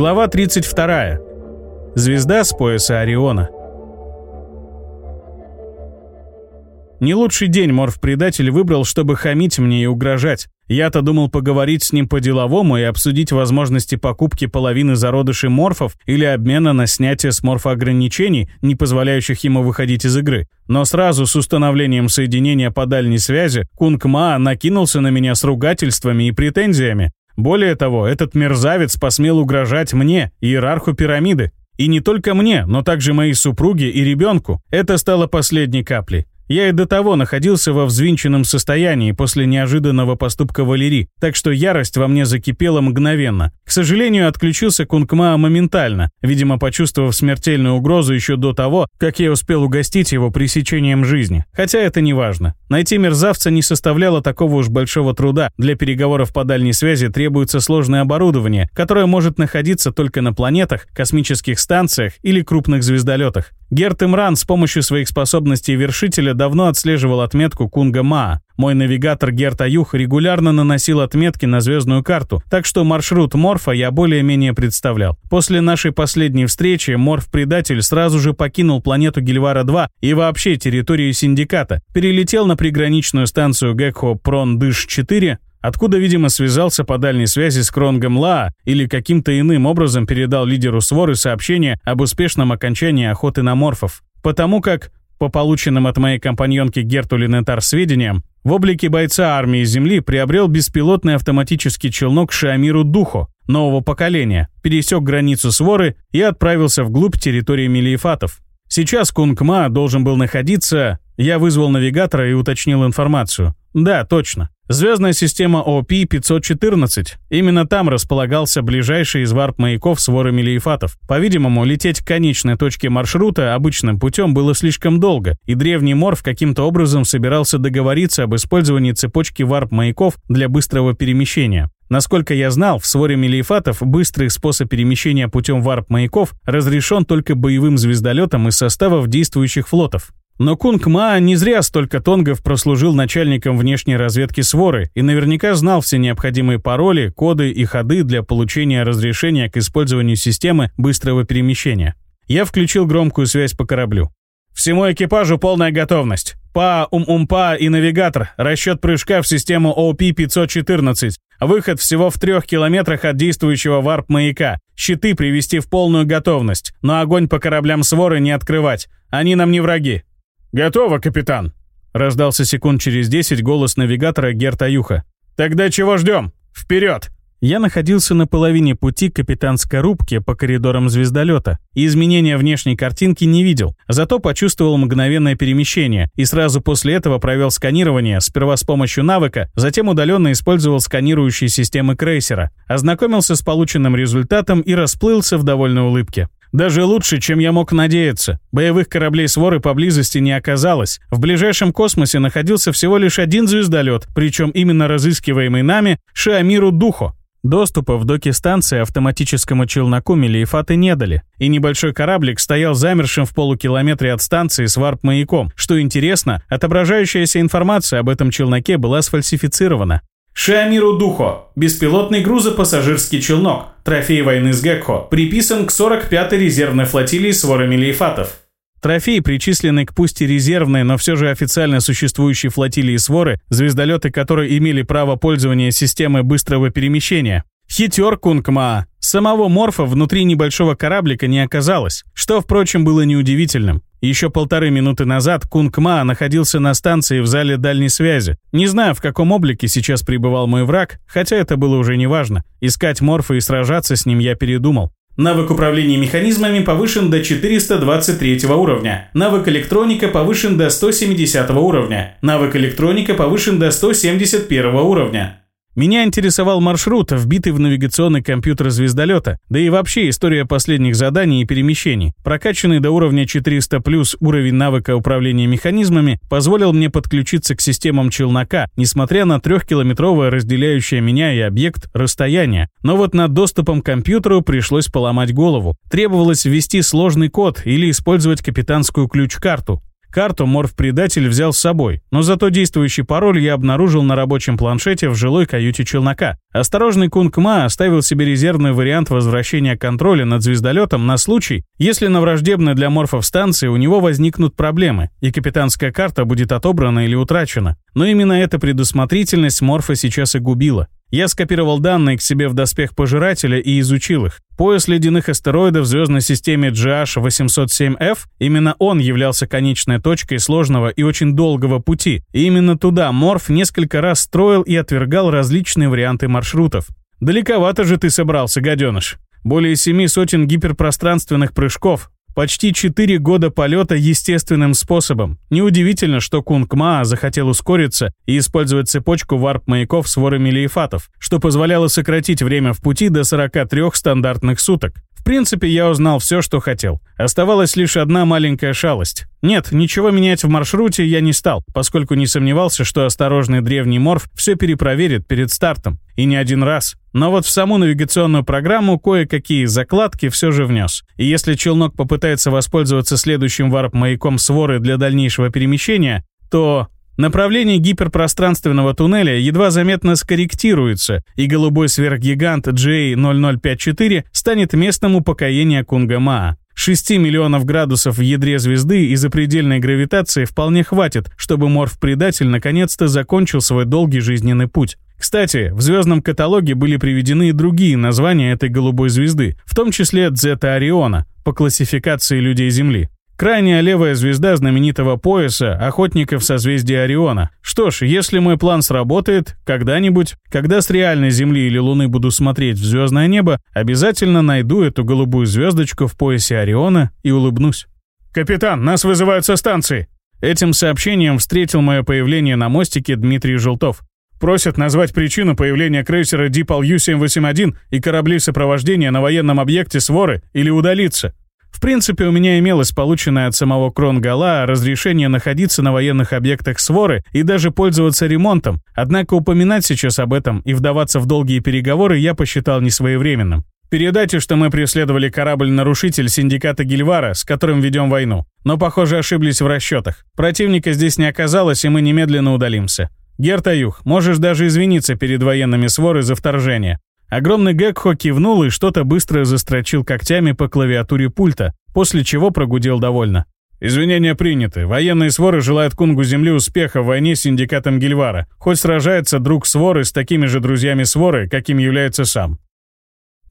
Глава 32. Звезда с пояса Ориона. Не лучший день морф-предатель выбрал, чтобы хамить мне и угрожать. Я-то думал поговорить с ним по-деловому и обсудить возможности покупки половины зародышей морфов или обмена на снятие с морфа ограничений, не позволяющих ему выходить из игры. Но сразу с установлением соединения по дальней связи Кунг Ма накинулся на меня с ругательствами и претензиями. Более того, этот мерзавец посмел угрожать мне, иерарху пирамиды. И не только мне, но также моей супруге и ребенку. Это стало последней каплей. Я и до того находился во взвинченном состоянии после неожиданного поступка Валерии, так что ярость во мне закипела мгновенно. К сожалению, отключился Кунгма моментально, видимо, почувствовав смертельную угрозу еще до того, как я успел угостить его пресечением жизни. Хотя это не важно. Найти мерзавца не составляло такого уж большого труда. Для переговоров по дальней связи требуется сложное оборудование, которое может находиться только на планетах, космических станциях или крупных звездолетах. Герт Имран с помощью своих способностей вершителя давно отслеживал отметку Кунга Маа. Мой навигатор Герт Аюх регулярно наносил отметки на звездную карту, так что маршрут Морфа я более-менее представлял. После нашей последней встречи Морф-предатель сразу же покинул планету Гильвара-2 и вообще территорию Синдиката, перелетел на приграничную станцию Гекхо Прон-Дыш-4, откуда, видимо, связался по дальней связи с Кронгом Лаа или каким-то иным образом передал лидеру своры сообщение об успешном окончании охоты на морфов. Потому как, по полученным от моей компаньонки Герту Линетар сведениям, в облике бойца армии Земли приобрел беспилотный автоматический челнок Шиамиру Духо нового поколения, пересек границу своры и отправился вглубь территории Мелиефатов. Сейчас Кунгма должен был находиться... Я вызвал навигатора и уточнил информацию. Да, точно. Звездная система ОП-514. Именно там располагался ближайший из варп-маяков своры Мелиефатов. По-видимому, лететь к конечной точке маршрута обычным путем было слишком долго, и древний Морф каким-то образом собирался договориться об использовании цепочки варп-маяков для быстрого перемещения. Насколько я знал, в своре Мелиефатов быстрый способ перемещения путем варп-маяков разрешен только боевым звездолетам из составов действующих флотов. Но Кунг Ма не зря столько тонгов прослужил начальником внешней разведки Своры и наверняка знал все необходимые пароли, коды и ходы для получения разрешения к использованию системы быстрого перемещения. Я включил громкую связь по кораблю. «Всему экипажу полная готовность. Па, ум-ум-па и навигатор. Расчет прыжка в систему OP-514. Выход всего в трех километрах от действующего варп-маяка. Щиты привести в полную готовность, но огонь по кораблям Своры не открывать. Они нам не враги. «Готово, капитан!» Раздался секунд через десять голос навигатора Герта Юха. «Тогда чего ждем? Вперед!» Я находился на половине пути к капитанской рубке по коридорам звездолета и изменения внешней картинки не видел, зато почувствовал мгновенное перемещение и сразу после этого провел сканирование, сперва с помощью навыка, затем удаленно использовал сканирующие системы крейсера, ознакомился с полученным результатом и расплылся в довольной улыбке. Даже лучше, чем я мог надеяться. Боевых кораблей своры поблизости не оказалось. В ближайшем космосе находился всего лишь один звездолет, причем именно разыскиваемый нами Шиамиру Духо. Доступа в доке станции автоматическому челноку Мелиефаты не дали, и небольшой кораблик стоял замершим в полукилометре от станции с варп-маяком. Что интересно, отображающаяся информация об этом челноке была сфальсифицирована. Шиамиру Духо. Беспилотный грузопассажирский челнок. Трофей войны с Гекхо. Приписан к 45-й резервной флотилии свора Мелиефатов. Трофей, причисленный к пусть и резервной, но все же официально существующей флотилии своры, звездолеты которые имели право пользования системой быстрого перемещения. Хитер Кунгма. Самого Морфа внутри небольшого кораблика не оказалось, что, впрочем, было неудивительным. Еще полторы минуты назад Кунгма находился на станции в зале дальней связи. Не знаю, в каком облике сейчас пребывал мой враг, хотя это было уже неважно. Искать Морфа и сражаться с ним я передумал. Навык управления механизмами повышен до 423 уровня. Навык электроника повышен до 170 уровня. Навык электроника повышен до 171 уровня. Меня интересовал маршрут, вбитый в навигационный компьютер звездолета, да и вообще история последних заданий и перемещений. Прокачанный до уровня 400 плюс уровень навыка управления механизмами позволил мне подключиться к системам челнока, несмотря на трехкилометровое разделяющее меня и объект расстояние. Но вот над доступом к компьютеру пришлось поломать голову. Требовалось ввести сложный код или использовать капитанскую ключ-карту. Карту морф-предатель взял с собой, но зато действующий пароль я обнаружил на рабочем планшете в жилой каюте челнока. Осторожный Кунг Ма оставил себе резервный вариант возвращения контроля над звездолетом на случай, если на враждебной для морфов станции у него возникнут проблемы, и капитанская карта будет отобрана или утрачена. Но именно эта предусмотрительность морфа сейчас и губила. Я скопировал данные к себе в доспех Пожирателя и изучил их. Пояс ледяных астероидов в звездной системе GH807F, именно он являлся конечной точкой сложного и очень долгого пути, и именно туда Морф несколько раз строил и отвергал различные варианты маршрутов. «Далековато же ты собрался, гаденыш!» Более семи сотен гиперпространственных прыжков, Почти четыре года полета естественным способом. Неудивительно, что Кунг Маа захотел ускориться и использовать цепочку варп-маяков с ворами лейфатов, что позволяло сократить время в пути до 43 стандартных суток. В принципе, я узнал все, что хотел. Оставалась лишь одна маленькая шалость. Нет, ничего менять в маршруте я не стал, поскольку не сомневался, что осторожный древний морф все перепроверит перед стартом. И не один раз. Но вот в саму навигационную программу кое-какие закладки все же внес. И если челнок попытается воспользоваться следующим варп-маяком своры для дальнейшего перемещения, то Направление гиперпространственного туннеля едва заметно скорректируется, и голубой сверхгигант J0054 станет местом упокоения Кунгамаа. 6 миллионов градусов в ядре звезды и запредельной гравитации вполне хватит, чтобы Морф-предатель наконец-то закончил свой долгий жизненный путь. Кстати, в звездном каталоге были приведены и другие названия этой голубой звезды, в том числе Дзета Ориона, по классификации людей Земли. Крайняя левая звезда знаменитого пояса охотников созвездия Ориона. Что ж, если мой план сработает, когда-нибудь, когда с реальной Земли или Луны буду смотреть в звездное небо, обязательно найду эту голубую звездочку в поясе Ориона и улыбнусь. «Капитан, нас вызывают со станции!» Этим сообщением встретил мое появление на мостике Дмитрий Желтов. Просят назвать причину появления крейсера Дипал Ю-781 и кораблей сопровождения на военном объекте Своры или удалиться. В принципе, у меня имелось полученное от самого Кронгала разрешение находиться на военных объектах Своры и даже пользоваться ремонтом, однако упоминать сейчас об этом и вдаваться в долгие переговоры я посчитал несвоевременным. Передайте, что мы преследовали корабль-нарушитель синдиката Гильвара, с которым ведем войну. Но, похоже, ошиблись в расчетах. Противника здесь не оказалось, и мы немедленно удалимся. Гертаюх, можешь даже извиниться перед военными своры за вторжение. Огромный Гекхо кивнул и что-то быстро застрочил когтями по клавиатуре пульта, после чего прогудел довольно. «Извинения приняты. Военные своры желают Кунгу Земли успеха в войне с синдикатом Гильвара, хоть сражается друг своры с такими же друзьями своры, каким является сам».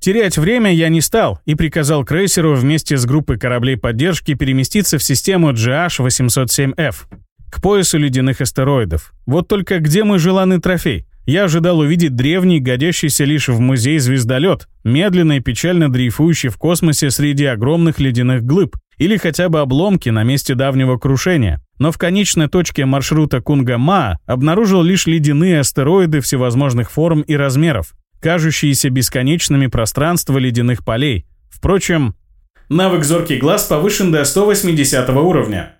Терять время я не стал и приказал крейсеру вместе с группой кораблей поддержки переместиться в систему GH-807F к поясу ледяных астероидов. Вот только где мой желанный трофей? Я ожидал увидеть древний, годящийся лишь в музей звездолет, медленно и печально дрейфующий в космосе среди огромных ледяных глыб, или хотя бы обломки на месте давнего крушения. Но в конечной точке маршрута Кунга-Ма обнаружил лишь ледяные астероиды всевозможных форм и размеров, кажущиеся бесконечными пространства ледяных полей. Впрочем, навык «Зоркий глаз» повышен до 180 уровня.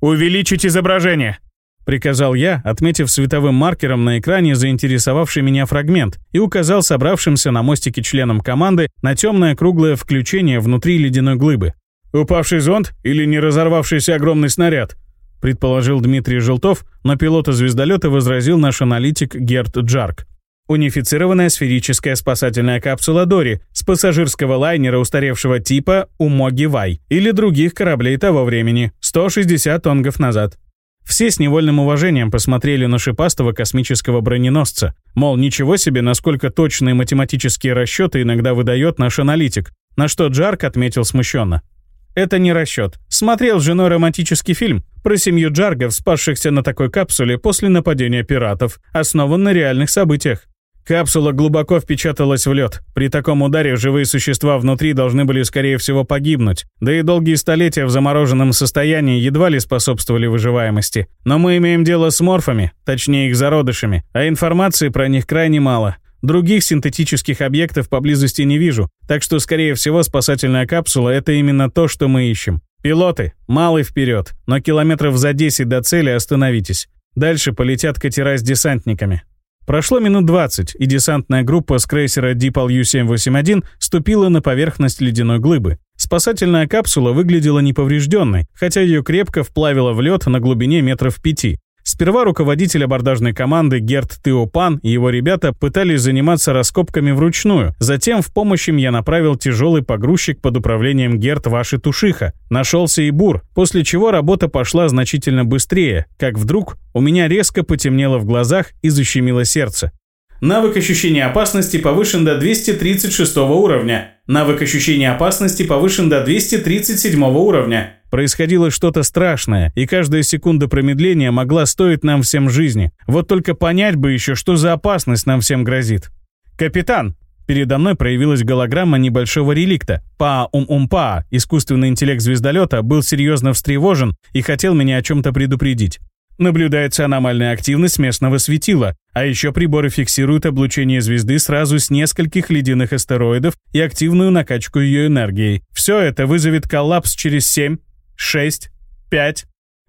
«Увеличить изображение!» Приказал я, отметив световым маркером на экране заинтересовавший меня фрагмент, и указал собравшимся на мостике членам команды на темное круглое включение внутри ледяной глыбы. «Упавший зонд или не разорвавшийся огромный снаряд?» предположил Дмитрий Желтов, но пилота звездолета возразил наш аналитик Герт Джарк. Унифицированная сферическая спасательная капсула Дори с пассажирского лайнера устаревшего типа Умоги Вай или других кораблей того времени, 160 тонгов назад. Все с невольным уважением посмотрели на шипастого космического броненосца. Мол, ничего себе, насколько точные математические расчеты иногда выдает наш аналитик. На что Джарк отметил смущенно. Это не расчет. Смотрел с женой романтический фильм про семью Джаргов, спасшихся на такой капсуле после нападения пиратов, основан на реальных событиях. Капсула глубоко впечаталась в лед. При таком ударе живые существа внутри должны были, скорее всего, погибнуть. Да и долгие столетия в замороженном состоянии едва ли способствовали выживаемости. Но мы имеем дело с морфами, точнее их зародышами, а информации про них крайне мало. Других синтетических объектов поблизости не вижу, так что, скорее всего, спасательная капсула — это именно то, что мы ищем. Пилоты, малый вперед, но километров за 10 до цели остановитесь. Дальше полетят катера с десантниками. Прошло минут 20, и десантная группа с крейсера Дипал Ю-781 ступила на поверхность ледяной глыбы. Спасательная капсула выглядела неповрежденной, хотя ее крепко вплавило в лед на глубине метров пяти. Сперва руководитель абордажной команды Герт Теопан и его ребята пытались заниматься раскопками вручную. Затем в помощь им я направил тяжелый погрузчик под управлением Герт Ваши Тушиха. Нашелся и бур, после чего работа пошла значительно быстрее, как вдруг у меня резко потемнело в глазах и защемило сердце. Навык ощущения опасности повышен до 236 уровня. Навык ощущения опасности повышен до 237 уровня. Происходило что-то страшное, и каждая секунда промедления могла стоить нам всем жизни. Вот только понять бы еще, что за опасность нам всем грозит. «Капитан!» Передо мной проявилась голограмма небольшого реликта. Па-ум-ум-па, искусственный интеллект звездолета, был серьезно встревожен и хотел меня о чем-то предупредить. Наблюдается аномальная активность местного светила, а еще приборы фиксируют облучение звезды сразу с нескольких ледяных астероидов и активную накачку ее энергией. Все это вызовет коллапс через 7, 6, 5.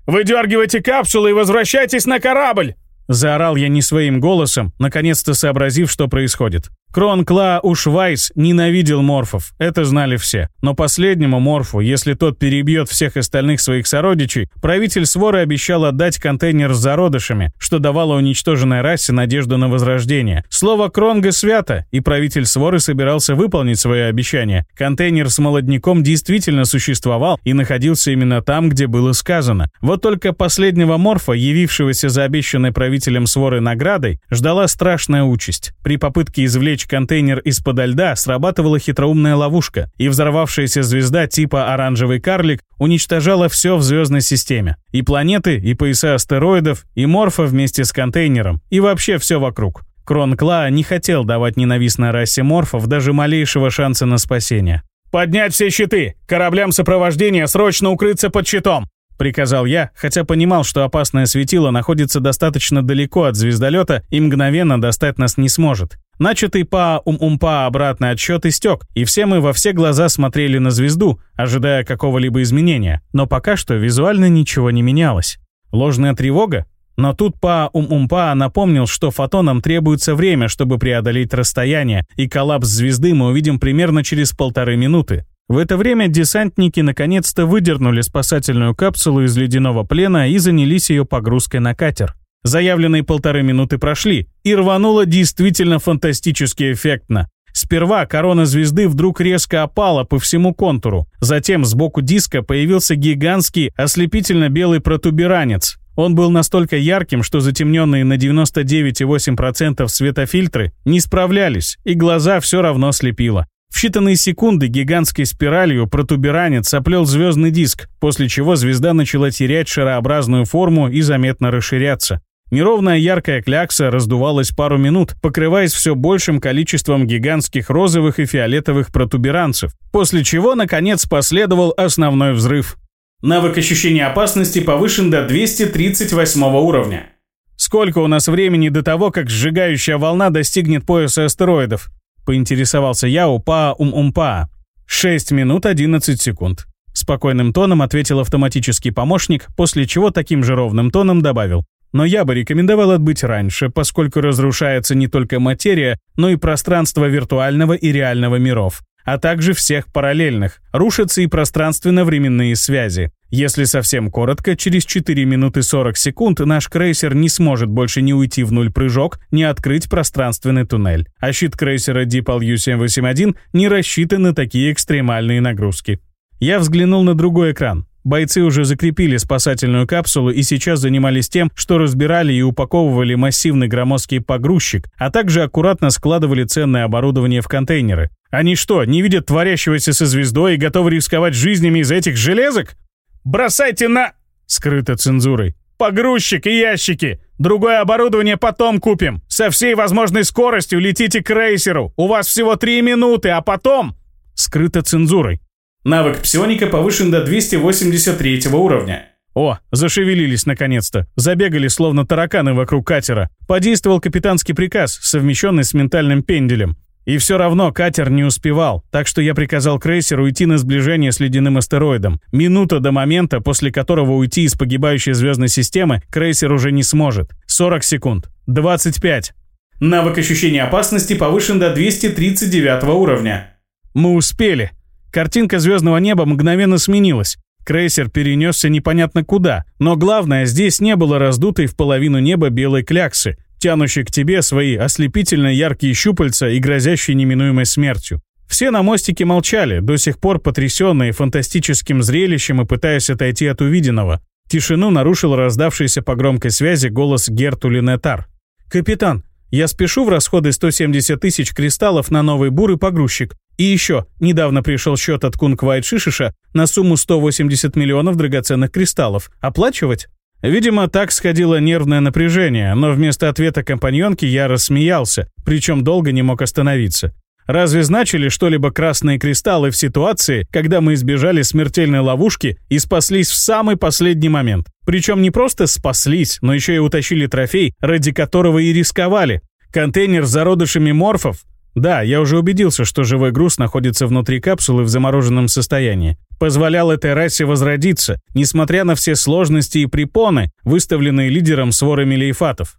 «Выдергивайте капсулы и возвращайтесь на корабль!» Заорал я не своим голосом, наконец-то сообразив, что происходит. Крон Клауш Вайс ненавидел морфов, это знали все. Но последнему морфу, если тот перебьет всех остальных своих сородичей, правитель Своры обещал отдать контейнер с зародышами, что давало уничтоженной расе надежду на возрождение. Слово Кронга свято, и правитель Своры собирался выполнить свое обещание. Контейнер с молодняком действительно существовал и находился именно там, где было сказано. Вот только последнего морфа, явившегося за обещанной правителем Своры наградой, ждала страшная участь. При попытке извлечь извлечь контейнер из-под льда, срабатывала хитроумная ловушка, и взорвавшаяся звезда типа «Оранжевый карлик» уничтожала все в звездной системе. И планеты, и пояса астероидов, и морфа вместе с контейнером, и вообще все вокруг. Крон Кла не хотел давать ненавистной расе морфов даже малейшего шанса на спасение. «Поднять все щиты! Кораблям сопровождения срочно укрыться под щитом! приказал я, хотя понимал, что опасное светило находится достаточно далеко от звездолета и мгновенно достать нас не сможет. Начатый по ум-умпа обратный отсчет истек, и все мы во все глаза смотрели на звезду, ожидая какого-либо изменения, но пока что визуально ничего не менялось. Ложная тревога? Но тут по ум-умпа напомнил, что фотонам требуется время, чтобы преодолеть расстояние, и коллапс звезды мы увидим примерно через полторы минуты. В это время десантники наконец-то выдернули спасательную капсулу из ледяного плена и занялись ее погрузкой на катер. Заявленные полторы минуты прошли, и рвануло действительно фантастически эффектно. Сперва корона звезды вдруг резко опала по всему контуру. Затем сбоку диска появился гигантский ослепительно-белый протуберанец. Он был настолько ярким, что затемненные на 99,8% светофильтры не справлялись, и глаза все равно слепило. В считанные секунды гигантской спиралью протуберанец оплел звездный диск, после чего звезда начала терять шарообразную форму и заметно расширяться. Неровная яркая клякса раздувалась пару минут, покрываясь все большим количеством гигантских розовых и фиолетовых протуберанцев, после чего, наконец, последовал основной взрыв. Навык ощущения опасности повышен до 238 уровня. Сколько у нас времени до того, как сжигающая волна достигнет пояса астероидов? Поинтересовался я у Па-Ум-Ум-Па. 6 минут 11 секунд. Спокойным тоном ответил автоматический помощник, после чего таким же ровным тоном добавил. Но я бы рекомендовал отбыть раньше, поскольку разрушается не только материя, но и пространство виртуального и реального миров а также всех параллельных. Рушатся и пространственно-временные связи. Если совсем коротко, через 4 минуты 40 секунд наш крейсер не сможет больше не уйти в нуль прыжок, не открыть пространственный туннель. А щит крейсера Deepal U-781 не рассчитан на такие экстремальные нагрузки. Я взглянул на другой экран. Бойцы уже закрепили спасательную капсулу и сейчас занимались тем, что разбирали и упаковывали массивный громоздкий погрузчик, а также аккуратно складывали ценное оборудование в контейнеры. Они что, не видят творящегося со звездой и готовы рисковать жизнями из этих железок? «Бросайте на...» Скрыто цензурой. «Погрузчик и ящики! Другое оборудование потом купим! Со всей возможной скоростью летите к рейсеру! У вас всего три минуты, а потом...» Скрыто цензурой. Навык псионика повышен до 283 уровня. О, зашевелились наконец-то. Забегали, словно тараканы вокруг катера. Подействовал капитанский приказ, совмещенный с ментальным пенделем. И все равно катер не успевал, так что я приказал крейсеру уйти на сближение с ледяным астероидом. Минута до момента, после которого уйти из погибающей звездной системы, крейсер уже не сможет. 40 секунд. 25. Навык ощущения опасности повышен до 239 уровня. Мы успели. Картинка звездного неба мгновенно сменилась. Крейсер перенесся непонятно куда, но главное, здесь не было раздутой в половину неба белой кляксы, тянущей к тебе свои ослепительно яркие щупальца и грозящие неминуемой смертью. Все на мостике молчали, до сих пор потрясенные фантастическим зрелищем и пытаясь отойти от увиденного. Тишину нарушил раздавшийся по громкой связи голос Гертули Нетар. «Капитан, я спешу в расходы 170 тысяч кристаллов на новый бур и погрузчик. И еще, недавно пришел счет от Кунг Шишиша на сумму 180 миллионов драгоценных кристаллов. Оплачивать? Видимо, так сходило нервное напряжение, но вместо ответа компаньонки я рассмеялся, причем долго не мог остановиться. Разве значили что-либо красные кристаллы в ситуации, когда мы избежали смертельной ловушки и спаслись в самый последний момент? Причем не просто спаслись, но еще и утащили трофей, ради которого и рисковали. Контейнер с зародышами морфов да, я уже убедился, что живой груз находится внутри капсулы в замороженном состоянии. Позволял этой расе возродиться, несмотря на все сложности и препоны, выставленные лидером сворами лейфатов.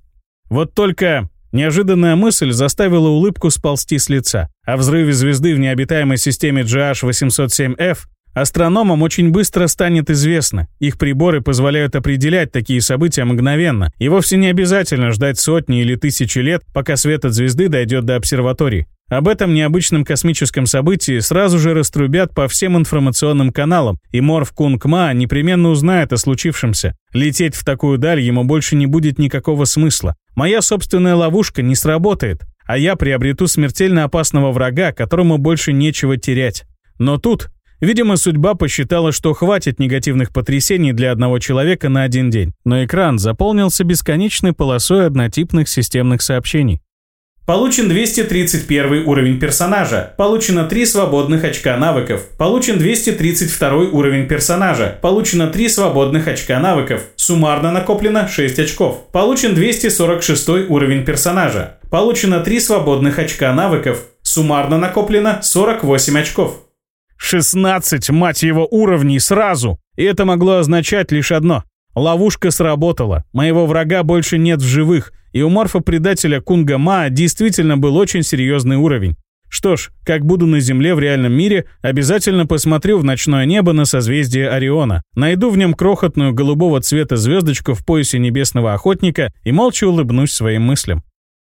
Вот только неожиданная мысль заставила улыбку сползти с лица. О взрыве звезды в необитаемой системе GH-807F Астрономам очень быстро станет известно. Их приборы позволяют определять такие события мгновенно, и вовсе не обязательно ждать сотни или тысячи лет, пока свет от звезды дойдет до обсерватории. Об этом необычном космическом событии сразу же раструбят по всем информационным каналам, и Морф Кунг Ма непременно узнает о случившемся. Лететь в такую даль ему больше не будет никакого смысла. Моя собственная ловушка не сработает, а я приобрету смертельно опасного врага, которому больше нечего терять. Но тут Видимо, судьба посчитала, что хватит негативных потрясений для одного человека на один день, но экран заполнился бесконечной полосой однотипных системных сообщений. Получен 231 уровень персонажа. Получено 3 свободных очка навыков. Получен 232 уровень персонажа. Получено 3 свободных очка навыков. Суммарно накоплено 6 очков. Получен 246 уровень персонажа. Получено 3 свободных очка навыков. Суммарно накоплено 48 очков. 16, мать его, уровней сразу! И это могло означать лишь одно. Ловушка сработала, моего врага больше нет в живых, и у морфа-предателя Кунга Ма действительно был очень серьезный уровень. Что ж, как буду на Земле в реальном мире, обязательно посмотрю в ночное небо на созвездие Ориона, найду в нем крохотную голубого цвета звездочку в поясе небесного охотника и молча улыбнусь своим мыслям.